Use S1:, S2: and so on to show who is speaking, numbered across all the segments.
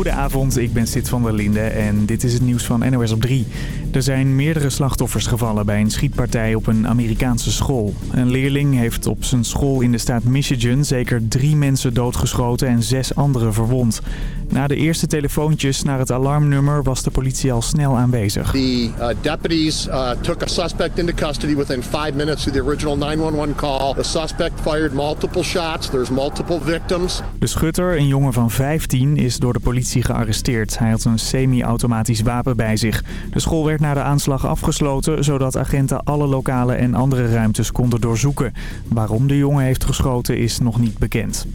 S1: Goedenavond, ik ben Sid van der Linde en dit is het nieuws van NOS op 3. Er zijn meerdere slachtoffers gevallen bij een schietpartij op een Amerikaanse school. Een leerling heeft op zijn school in de staat Michigan zeker drie mensen doodgeschoten en zes anderen verwond. Na de eerste telefoontjes naar het alarmnummer was de politie al snel aanwezig.
S2: The uh, deputies uh, took a suspect into custody within five minutes of the original 911 call. The suspect fired multiple shots. There's multiple victims.
S1: De schutter, een jongen van 15, is door de politie gearresteerd. Hij had een semi-automatisch wapen bij zich. De school werd na de aanslag afgesloten, zodat agenten alle lokale en andere ruimtes konden doorzoeken. Waarom de jongen heeft geschoten is nog niet bekend.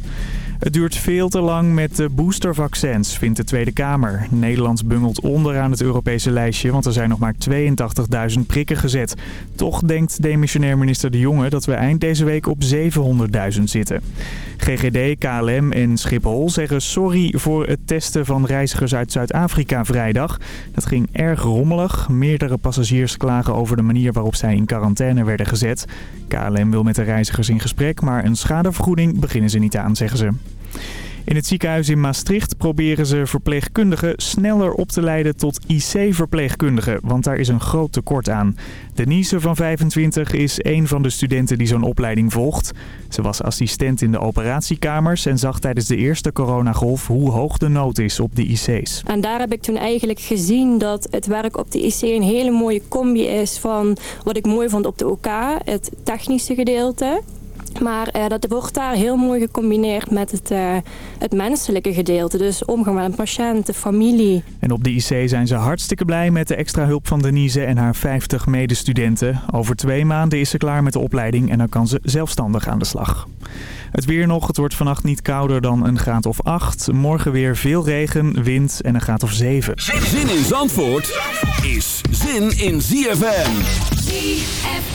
S1: Het duurt veel te lang met de boostervaccins, vindt de Tweede Kamer. Nederland bungelt onderaan het Europese lijstje, want er zijn nog maar 82.000 prikken gezet. Toch denkt demissionair minister De Jonge dat we eind deze week op 700.000 zitten. GGD, KLM en Schiphol zeggen sorry voor het testen van reizigers uit Zuid-Afrika vrijdag. Dat ging erg rommelig. Meerdere passagiers klagen over de manier waarop zij in quarantaine werden gezet. KLM wil met de reizigers in gesprek, maar een schadevergoeding beginnen ze niet aan, zeggen ze. In het ziekenhuis in Maastricht proberen ze verpleegkundigen sneller op te leiden tot IC-verpleegkundigen, want daar is een groot tekort aan. Denise van 25 is een van de studenten die zo'n opleiding volgt. Ze was assistent in de operatiekamers en zag tijdens de eerste coronagolf hoe hoog de nood is op de IC's.
S3: En daar heb ik toen eigenlijk gezien dat het werk op de IC een hele mooie combi is van wat ik mooi vond op de OK, het technische gedeelte. Maar uh, dat wordt daar heel mooi gecombineerd met het, uh, het menselijke gedeelte. Dus omgang met een patiënt, de familie.
S1: En op de IC zijn ze hartstikke blij met de extra hulp van Denise en haar 50 medestudenten. Over twee maanden is ze klaar met de opleiding en dan kan ze zelfstandig aan de slag. Het weer nog, het wordt vannacht niet kouder dan een graad of 8. Morgen weer veel regen, wind en een graad of 7.
S4: Zin in Zandvoort is zin in ZFM.
S5: ZFM.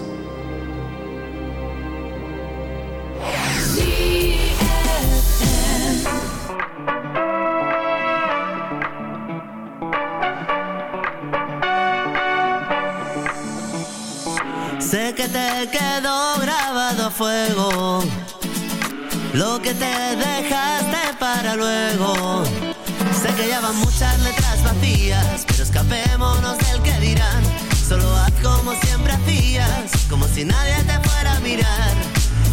S5: Lo que te dejaste para luego. Sé que ya van muchas letras vacías, pero escapémonos del que dirán. Solo haz como siempre hacías, como si nadie te fuera a mirar.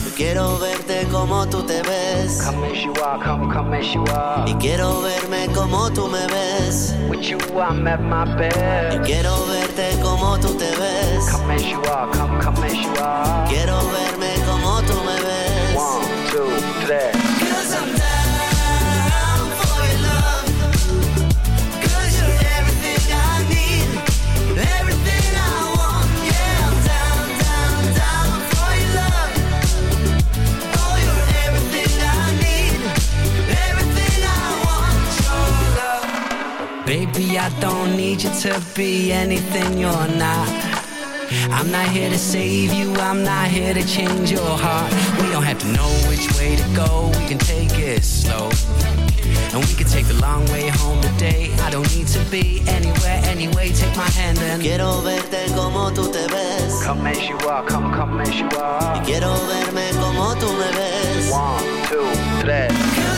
S5: Yo quiero verte como tú te ves.
S6: Come as you are, come, come as you are.
S5: Y quiero verme como tú me ves. Y quiero verte como tú te ves. Quiero verme como tú me ves.
S6: Baby, I don't need you to be anything you're not. I'm not here to save you, I'm not here to change your heart. We don't have to know which way to go, we can take it slow. And we can take the long way home today. I don't need to be anywhere anyway. Take my hand and
S5: Quiero verte como tú te ves.
S6: come as you are, come, come as you
S5: Y
S6: are.
S5: quiero verme como tú me ves.
S6: One, two, three.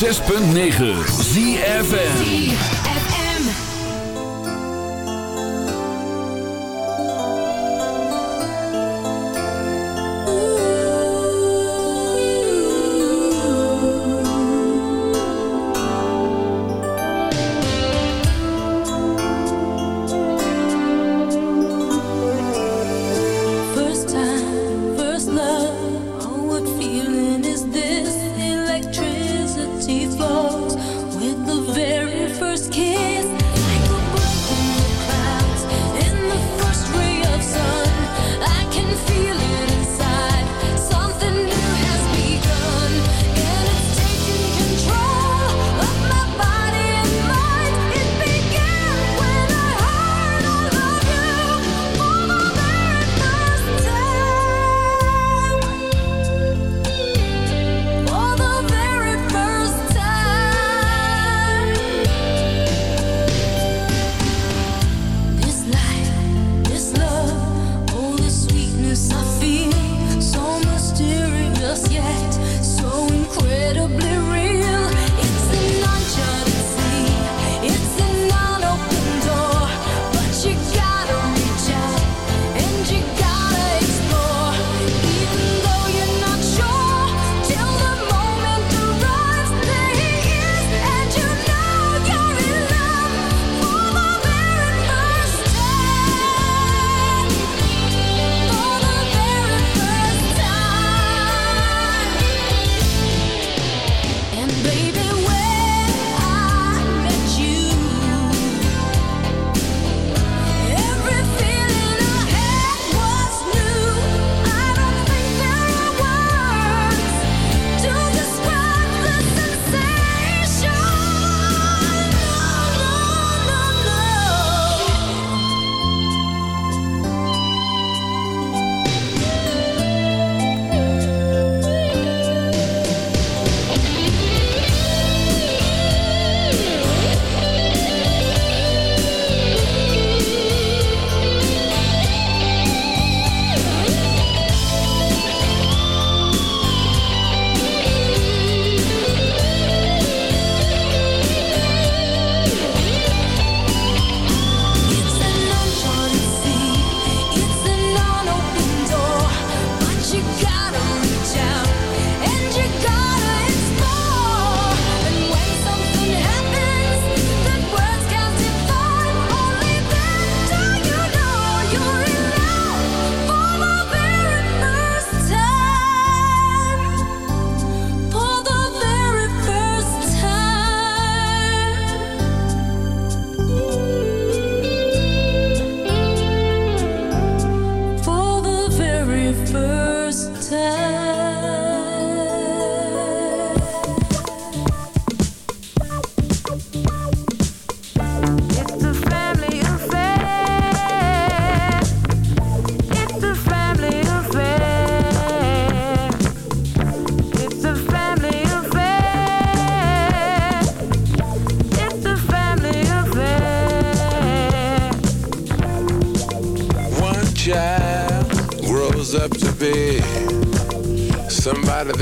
S4: 106.9 ZFN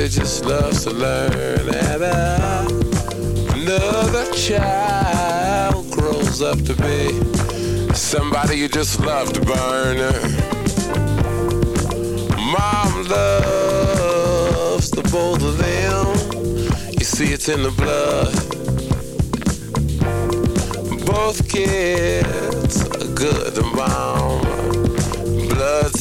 S7: just loves to learn. And uh, another child grows up to be somebody you just love to burn. Mom loves the both of them. You see, it's in the blood. Both kids are good to mom.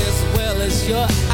S8: as well
S9: as your eyes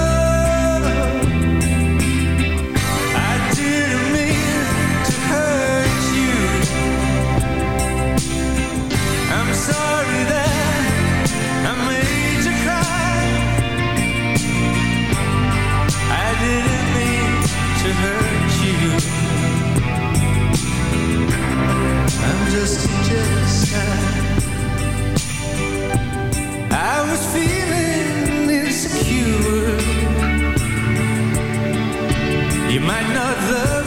S10: just. I was feeling insecure. You might not love.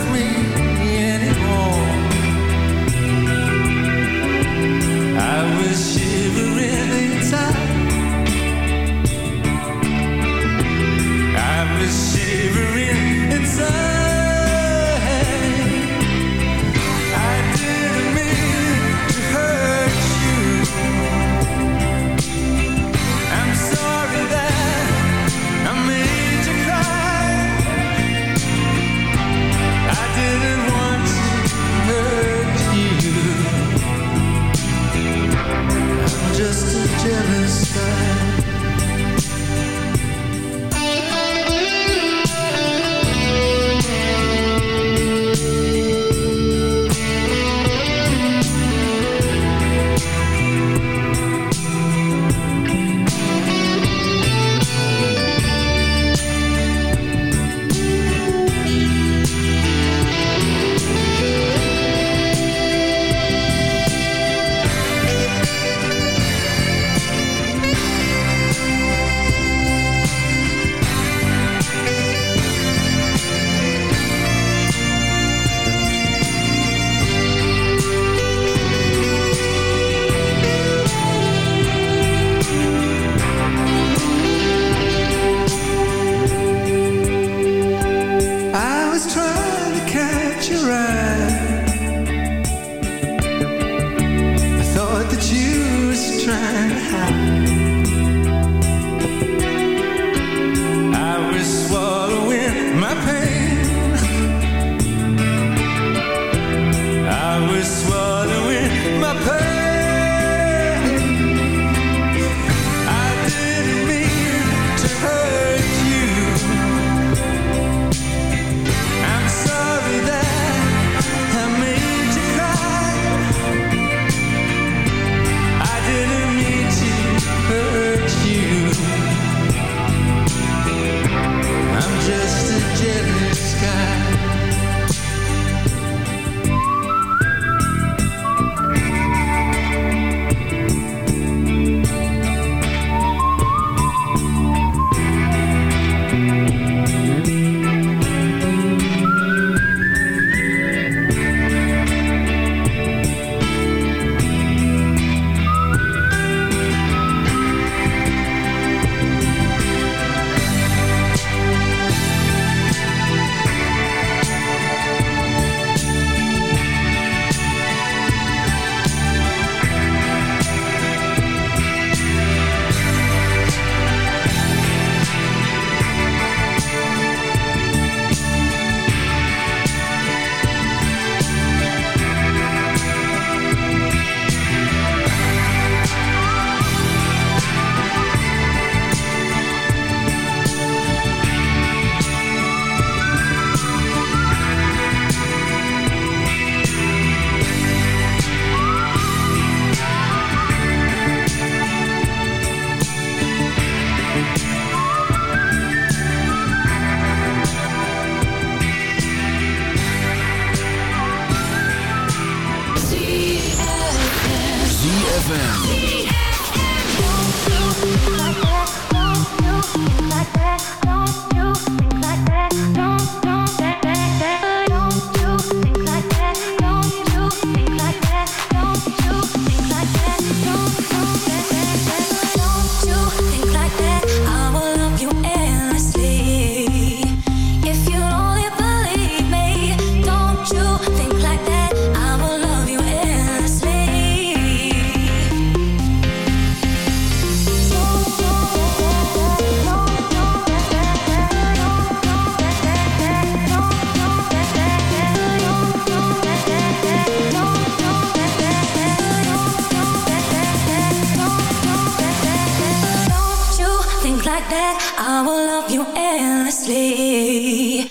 S11: Will love you endlessly.